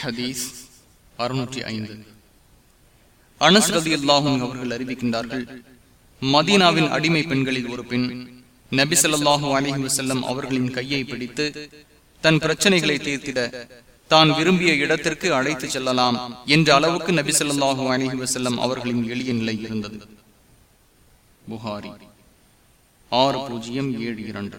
ஹதீஸ் அறுநூற்றி ஐந்து. அனஸ் ரதி அல்லாஹும் அவர்கள் அறிவிக்கின்றார்கள் மதீனாவின் அடிமை பெண்களில் ஒரு பெண் நபிசல்லாஹூ அலிஹி வசல்லம் அவர்களின் கையை பிடித்து தன் பிரச்சனைகளை தீர்த்திட தான் விரும்பிய இடத்திற்கு அழைத்து செல்லலாம் என்ற அளவுக்கு நபிசல்லாஹூ அலிஹி வசல்லம் அவர்களின் எளிய நிலை இருந்தது. புகாரி ஆறு பூஜ்ஜியம் ஏழு இரண்டு.